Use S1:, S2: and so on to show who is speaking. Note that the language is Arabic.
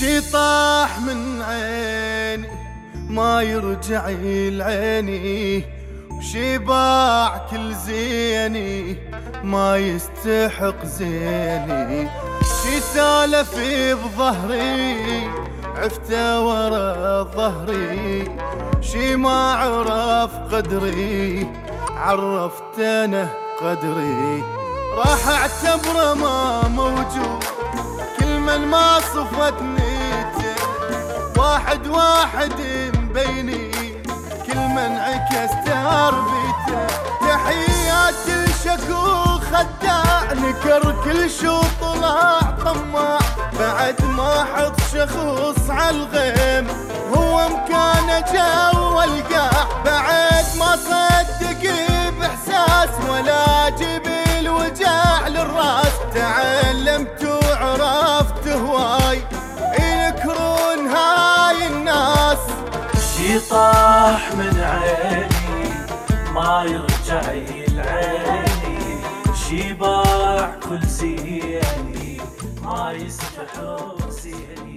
S1: شي طاح من عيني ما يرجع العيني وشي باع كل زيني ما يستحق زيني. شي سالف بظهري عفته ورا ظهري. شي ما عرف قدري عرفت أنا قدري. راح أعتبره ما موجود كل من ما صفت نيته واحد واحد مبيني كل من عكس تربيته. تحيات الشكو خداع نكر كل شو طلع طماع بعد ما حط شخوص عالغيم هو مكانه جوا القاع بعد ما صدق بإحساس ولا جيب الوجع للرأس. تعلمت
S2: شي طاح من عيني ما يرجع العيني شي باع كل زيني ما يستحق زيني.